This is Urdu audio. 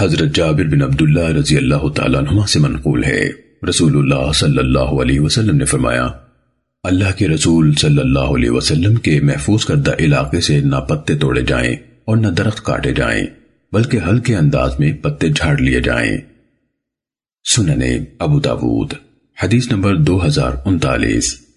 حضرت جابر بن عبداللہ رضی اللہ تعالیٰ عنہ سے منقول ہے۔ رسول اللہ صلی اللہ علیہ وسلم نے فرمایا، اللہ کے رسول صلی اللہ علیہ وسلم کے محفوظ کردہ علاقے سے نہ پتے توڑے جائیں اور نہ درخت کاٹے جائیں، بلکہ ہلکے انداز میں پتے جھاڑ لیے جائیں۔ سننے ابو داود، حدیث نمبر دو ہزار انتالیس۔